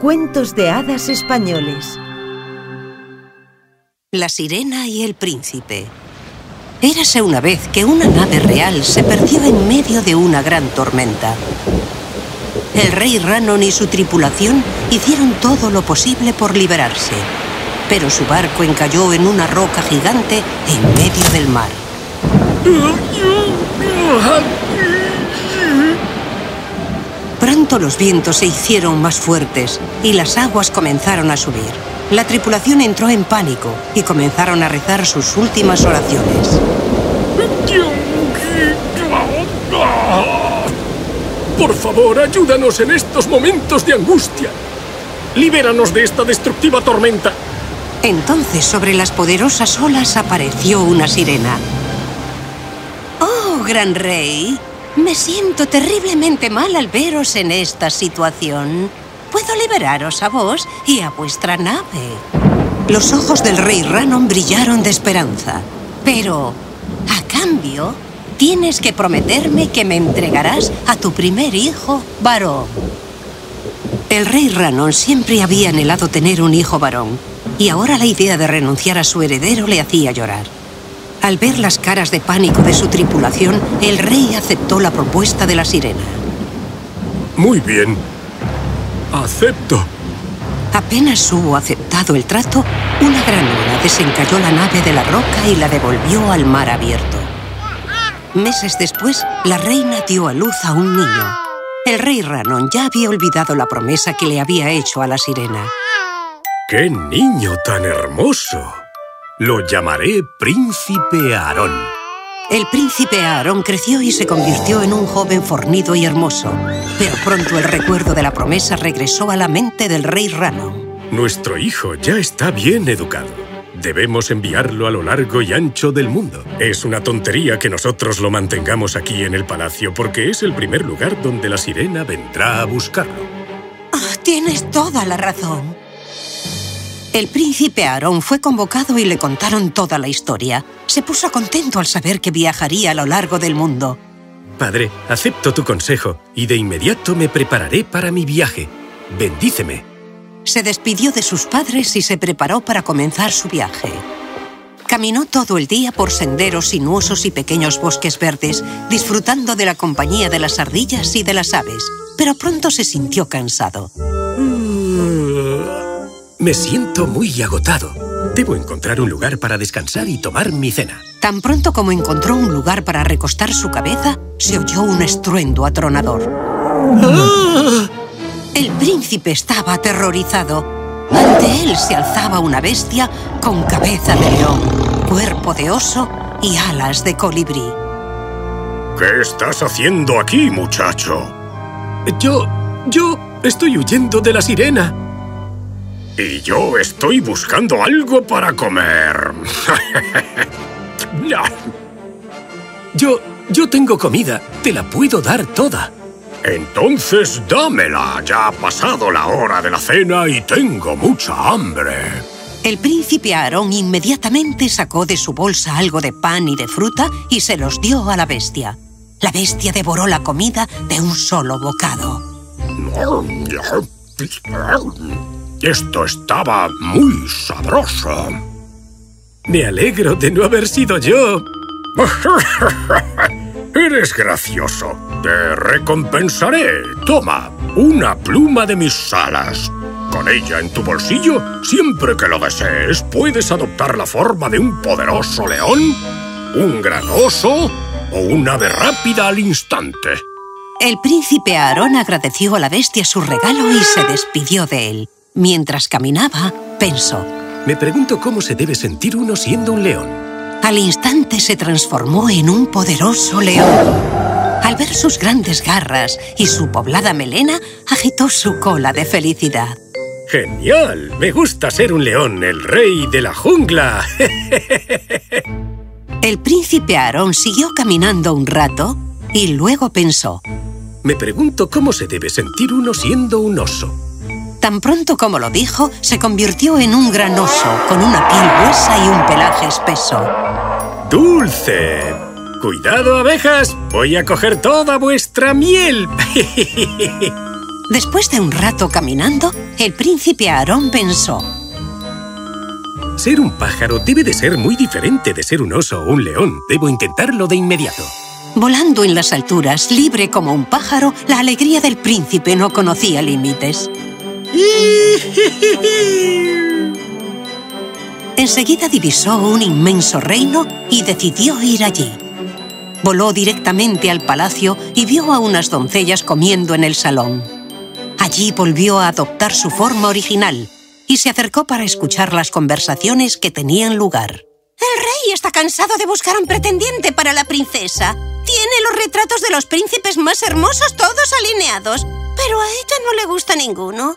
Cuentos de hadas españoles. La sirena y el príncipe. Érase una vez que una nave real se perdió en medio de una gran tormenta. El rey Ranon y su tripulación hicieron todo lo posible por liberarse, pero su barco encalló en una roca gigante en medio del mar. Pronto los vientos se hicieron más fuertes y las aguas comenzaron a subir. La tripulación entró en pánico y comenzaron a rezar sus últimas oraciones. Por favor, ayúdanos en estos momentos de angustia. Libéranos de esta destructiva tormenta. Entonces, sobre las poderosas olas apareció una sirena. ¡Oh, gran rey! Me siento terriblemente mal al veros en esta situación. Puedo liberaros a vos y a vuestra nave. Los ojos del rey Ranon brillaron de esperanza. Pero, a cambio, tienes que prometerme que me entregarás a tu primer hijo varón. El rey Ranon siempre había anhelado tener un hijo varón, y ahora la idea de renunciar a su heredero le hacía llorar. Al ver las caras de pánico de su tripulación, el rey aceptó la propuesta de la sirena. Muy bien. Acepto. Apenas hubo aceptado el trato, una gran ola desencalló la nave de la roca y la devolvió al mar abierto. Meses después, la reina dio a luz a un niño. El rey Ranon ya había olvidado la promesa que le había hecho a la sirena. ¡Qué niño tan hermoso! Lo llamaré Príncipe Aarón. El príncipe Aarón creció y se convirtió en un joven fornido y hermoso. Pero pronto el recuerdo de la promesa regresó a la mente del rey Rano. Nuestro hijo ya está bien educado. Debemos enviarlo a lo largo y ancho del mundo. Es una tontería que nosotros lo mantengamos aquí en el palacio porque es el primer lugar donde la sirena vendrá a buscarlo. Oh, tienes toda la razón. El príncipe Aarón fue convocado y le contaron toda la historia. Se puso contento al saber que viajaría a lo largo del mundo. Padre, acepto tu consejo y de inmediato me prepararé para mi viaje. Bendíceme. Se despidió de sus padres y se preparó para comenzar su viaje. Caminó todo el día por senderos sinuosos y pequeños bosques verdes, disfrutando de la compañía de las ardillas y de las aves. Pero pronto se sintió cansado. Me siento muy agotado. Debo encontrar un lugar para descansar y tomar mi cena. Tan pronto como encontró un lugar para recostar su cabeza, se oyó un estruendo atronador. El príncipe estaba aterrorizado. Ante él se alzaba una bestia con cabeza de león, cuerpo de oso y alas de colibrí. ¿Qué estás haciendo aquí, muchacho? Yo... yo estoy huyendo de la sirena. Y yo estoy buscando algo para comer. yo... yo tengo comida. Te la puedo dar toda. Entonces dámela. Ya ha pasado la hora de la cena y tengo mucha hambre. El príncipe Aarón inmediatamente sacó de su bolsa algo de pan y de fruta y se los dio a la bestia. La bestia devoró la comida de un solo bocado. Esto estaba muy sabroso. Me alegro de no haber sido yo. Eres gracioso. Te recompensaré. Toma, una pluma de mis alas. Con ella en tu bolsillo, siempre que lo desees, puedes adoptar la forma de un poderoso león, un gran oso o un ave rápida al instante. El príncipe Aarón agradeció a la bestia su regalo y se despidió de él. Mientras caminaba, pensó. Me pregunto cómo se debe sentir uno siendo un león. Al instante se transformó en un poderoso león. Al ver sus grandes garras y su poblada melena, agitó su cola de felicidad. ¡Genial! Me gusta ser un león, el rey de la jungla. el príncipe Aarón siguió caminando un rato y luego pensó. Me pregunto cómo se debe sentir uno siendo un oso. Tan pronto como lo dijo, se convirtió en un gran oso, con una piel gruesa y un pelaje espeso. ¡Dulce! ¡Cuidado, abejas! ¡Voy a coger toda vuestra miel! Después de un rato caminando, el príncipe Aarón pensó Ser un pájaro debe de ser muy diferente de ser un oso o un león. Debo intentarlo de inmediato. Volando en las alturas, libre como un pájaro, la alegría del príncipe no conocía límites. Enseguida divisó un inmenso reino y decidió ir allí. Voló directamente al palacio y vio a unas doncellas comiendo en el salón. Allí volvió a adoptar su forma original y se acercó para escuchar las conversaciones que tenían lugar. El rey está cansado de buscar un pretendiente para la princesa. Tiene los retratos de los príncipes más hermosos todos alineados, pero a ella no le gusta ninguno.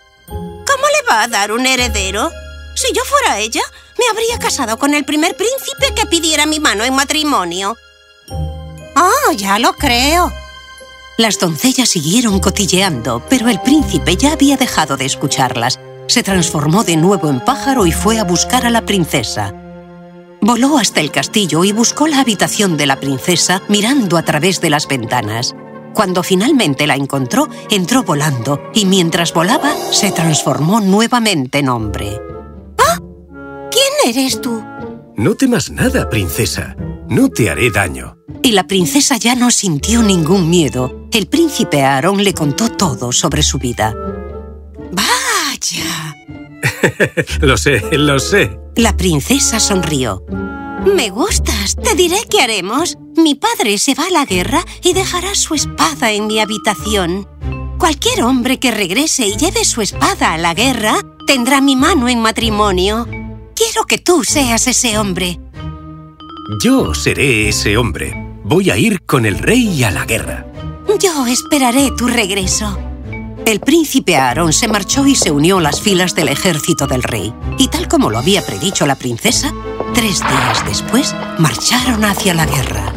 ¿Cómo le va a dar un heredero? Si yo fuera ella, me habría casado con el primer príncipe que pidiera mi mano en matrimonio. ¡Oh, ya lo creo! Las doncellas siguieron cotilleando, pero el príncipe ya había dejado de escucharlas. Se transformó de nuevo en pájaro y fue a buscar a la princesa. Voló hasta el castillo y buscó la habitación de la princesa mirando a través de las ventanas. Cuando finalmente la encontró, entró volando y mientras volaba, se transformó nuevamente en hombre. ¿Quién eres tú? No temas nada, princesa. No te haré daño. Y la princesa ya no sintió ningún miedo. El príncipe Aarón le contó todo sobre su vida. ¡Vaya! lo sé, lo sé. La princesa sonrió. Me gustas. Te diré qué haremos. Mi padre se va a la guerra y dejará su espada en mi habitación. Cualquier hombre que regrese y lleve su espada a la guerra tendrá mi mano en matrimonio. Quiero que tú seas ese hombre. Yo seré ese hombre. Voy a ir con el rey a la guerra. Yo esperaré tu regreso. El príncipe Aarón se marchó y se unió a las filas del ejército del rey. Y tal como lo había predicho la princesa, tres días después marcharon hacia la guerra.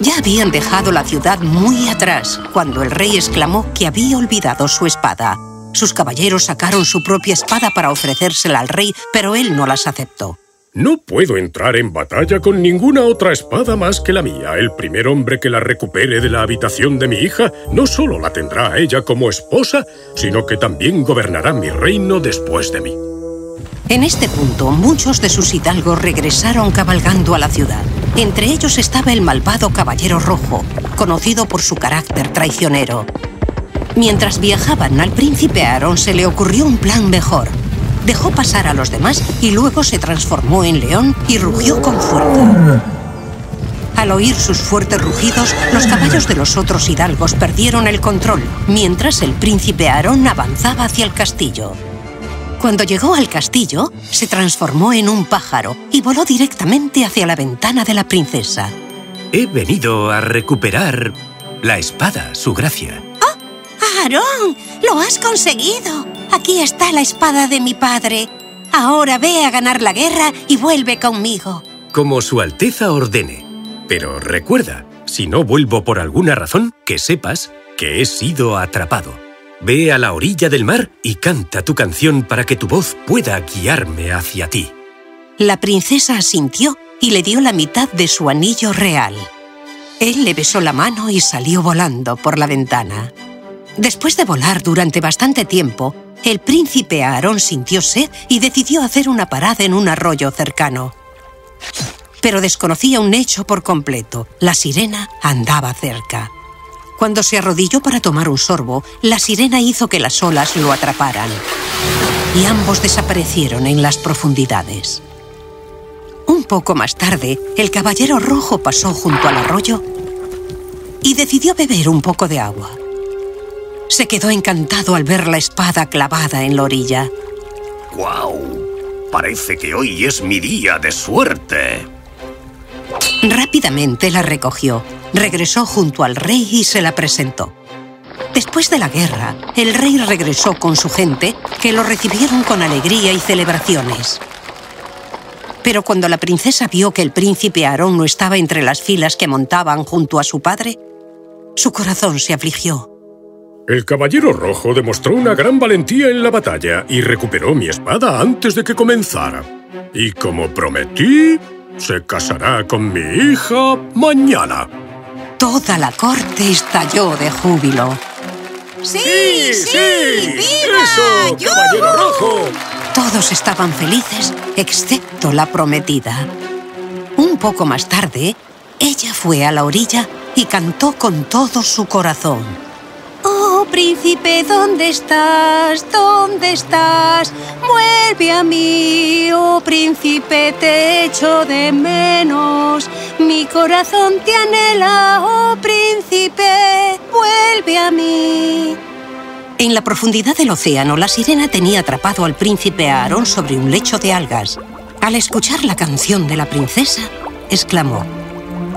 Ya habían dejado la ciudad muy atrás cuando el rey exclamó que había olvidado su espada. Sus caballeros sacaron su propia espada para ofrecérsela al rey, pero él no las aceptó. No puedo entrar en batalla con ninguna otra espada más que la mía. El primer hombre que la recupere de la habitación de mi hija no solo la tendrá a ella como esposa, sino que también gobernará mi reino después de mí. En este punto, muchos de sus hidalgos regresaron cabalgando a la ciudad. Entre ellos estaba el malvado Caballero Rojo, conocido por su carácter traicionero. Mientras viajaban, al príncipe Aarón se le ocurrió un plan mejor. Dejó pasar a los demás y luego se transformó en león y rugió con fuerza. Al oír sus fuertes rugidos, los caballos de los otros hidalgos perdieron el control, mientras el príncipe Aarón avanzaba hacia el castillo. Cuando llegó al castillo, se transformó en un pájaro y voló directamente hacia la ventana de la princesa. He venido a recuperar la espada, su gracia. ¡Aarón! ¡Lo has conseguido! Aquí está la espada de mi padre. Ahora ve a ganar la guerra y vuelve conmigo. Como su Alteza ordene. Pero recuerda, si no vuelvo por alguna razón, que sepas que he sido atrapado. Ve a la orilla del mar y canta tu canción para que tu voz pueda guiarme hacia ti. La princesa asintió y le dio la mitad de su anillo real. Él le besó la mano y salió volando por la ventana. Después de volar durante bastante tiempo, el príncipe Aarón sintió sed y decidió hacer una parada en un arroyo cercano. Pero desconocía un hecho por completo. La sirena andaba cerca. Cuando se arrodilló para tomar un sorbo, la sirena hizo que las olas lo atraparan. Y ambos desaparecieron en las profundidades. Un poco más tarde, el caballero rojo pasó junto al arroyo y decidió beber un poco de agua. Se quedó encantado al ver la espada clavada en la orilla. ¡Guau! Parece que hoy es mi día de suerte. Rápidamente la recogió, regresó junto al rey y se la presentó. Después de la guerra, el rey regresó con su gente, que lo recibieron con alegría y celebraciones. Pero cuando la princesa vio que el príncipe Aarón no estaba entre las filas que montaban junto a su padre, su corazón se afligió. El caballero rojo demostró una gran valentía en la batalla y recuperó mi espada antes de que comenzara. Y como prometí, se casará con mi hija mañana. Toda la corte estalló de júbilo. ¡Sí, sí! ¡Viva! ¡Eso, caballero rojo! Todos estaban felices, excepto la prometida. Un poco más tarde, ella fue a la orilla y cantó con todo su corazón. Oh, príncipe, ¿dónde estás? ¿Dónde estás? Vuelve a mí, oh príncipe, te echo de menos. Mi corazón te anhela, oh príncipe, vuelve a mí. En la profundidad del océano, la sirena tenía atrapado al príncipe Aarón sobre un lecho de algas. Al escuchar la canción de la princesa, exclamó,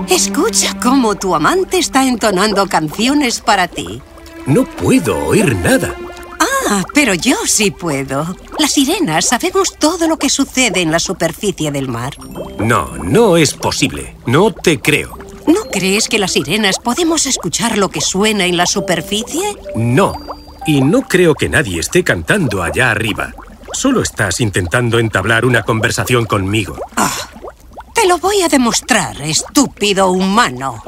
Escucha cómo tu amante está entonando canciones para ti. No puedo oír nada. Ah, pero yo sí puedo. Las sirenas sabemos todo lo que sucede en la superficie del mar. No, no es posible. No te creo. ¿No crees que las sirenas podemos escuchar lo que suena en la superficie? No. Y no creo que nadie esté cantando allá arriba. Solo estás intentando entablar una conversación conmigo. Ah, te lo voy a demostrar, estúpido humano.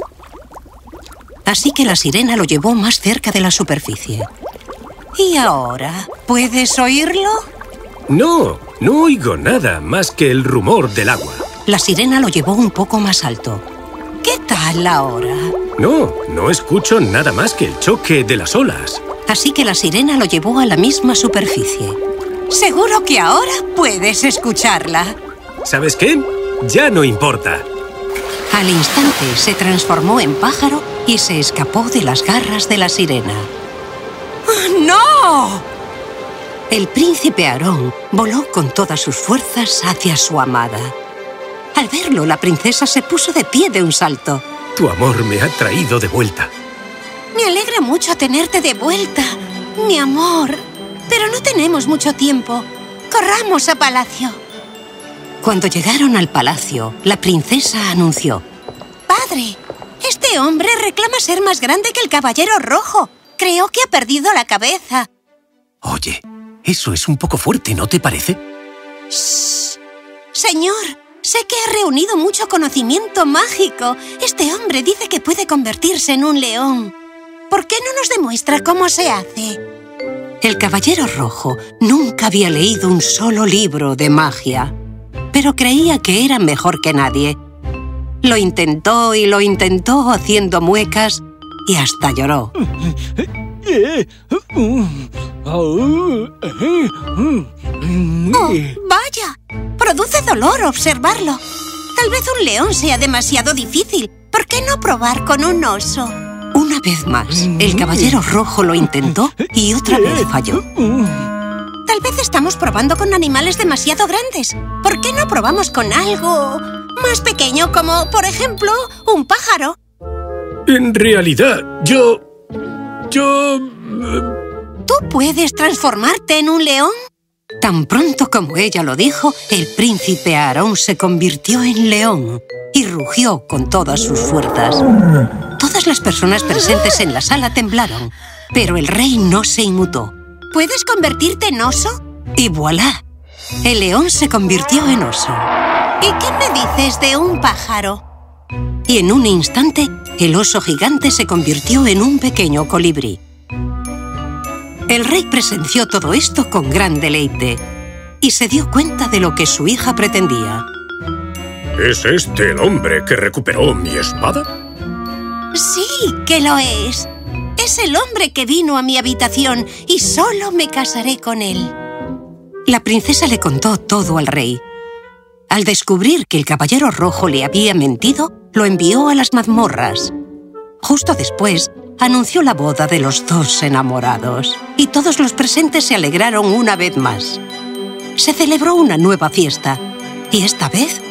Así que la sirena lo llevó más cerca de la superficie. ¿Y ahora? ¿Puedes oírlo? No, no oigo nada más que el rumor del agua. La sirena lo llevó un poco más alto. ¿Qué tal ahora? No, no escucho nada más que el choque de las olas. Así que la sirena lo llevó a la misma superficie. Seguro que ahora puedes escucharla. ¿Sabes qué? Ya no importa. Al instante se transformó en pájaro y se escapó de las garras de la sirena. ¡No! El príncipe Aarón voló con todas sus fuerzas hacia su amada. Al verlo, la princesa se puso de pie de un salto. Tu amor me ha traído de vuelta. Me alegra mucho tenerte de vuelta, mi amor. Pero no tenemos mucho tiempo. Corramos a palacio. Cuando llegaron al palacio, la princesa anunció. Padre, este hombre reclama ser más grande que el caballero rojo. Creo que ha perdido la cabeza. Oye, eso es un poco fuerte, ¿no te parece? Shh. Señor, sé que ha reunido mucho conocimiento mágico. Este hombre dice que puede convertirse en un león. ¿Por qué no nos demuestra cómo se hace? El caballero rojo nunca había leído un solo libro de magia, pero creía que era mejor que nadie. Lo intentó y lo intentó haciendo muecas y hasta lloró. ¡Oh, vaya! Produce dolor observarlo. Tal vez un león sea demasiado difícil. ¿Por qué no probar con un oso? Una vez más, el caballero rojo lo intentó y otra vez falló. Tal vez estamos probando con animales demasiado grandes. ¿Por qué no probamos con algo más pequeño como, por ejemplo, un pájaro? En realidad, yo... Yo... ¿Tú puedes transformarte en un león? Tan pronto como ella lo dijo, el príncipe Aarón se convirtió en león y rugió con todas sus fuerzas. Todas las personas presentes en la sala temblaron, pero el rey no se inmutó. ¿Puedes convertirte en oso? Y voilà, el león se convirtió en oso. ¿Y qué me dices de un pájaro? Y en un instante, el oso gigante se convirtió en un pequeño colibrí. El rey presenció todo esto con gran deleite y se dio cuenta de lo que su hija pretendía. ¿Es este el hombre que recuperó mi espada? Sí, que lo es. Es el hombre que vino a mi habitación y solo me casaré con él. La princesa le contó todo al rey. Al descubrir que el caballero rojo le había mentido, lo envió a las mazmorras. Justo después, anunció la boda de los dos enamorados y todos los presentes se alegraron una vez más. Se celebró una nueva fiesta y esta vez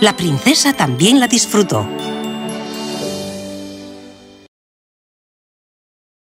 la princesa también la disfrutó.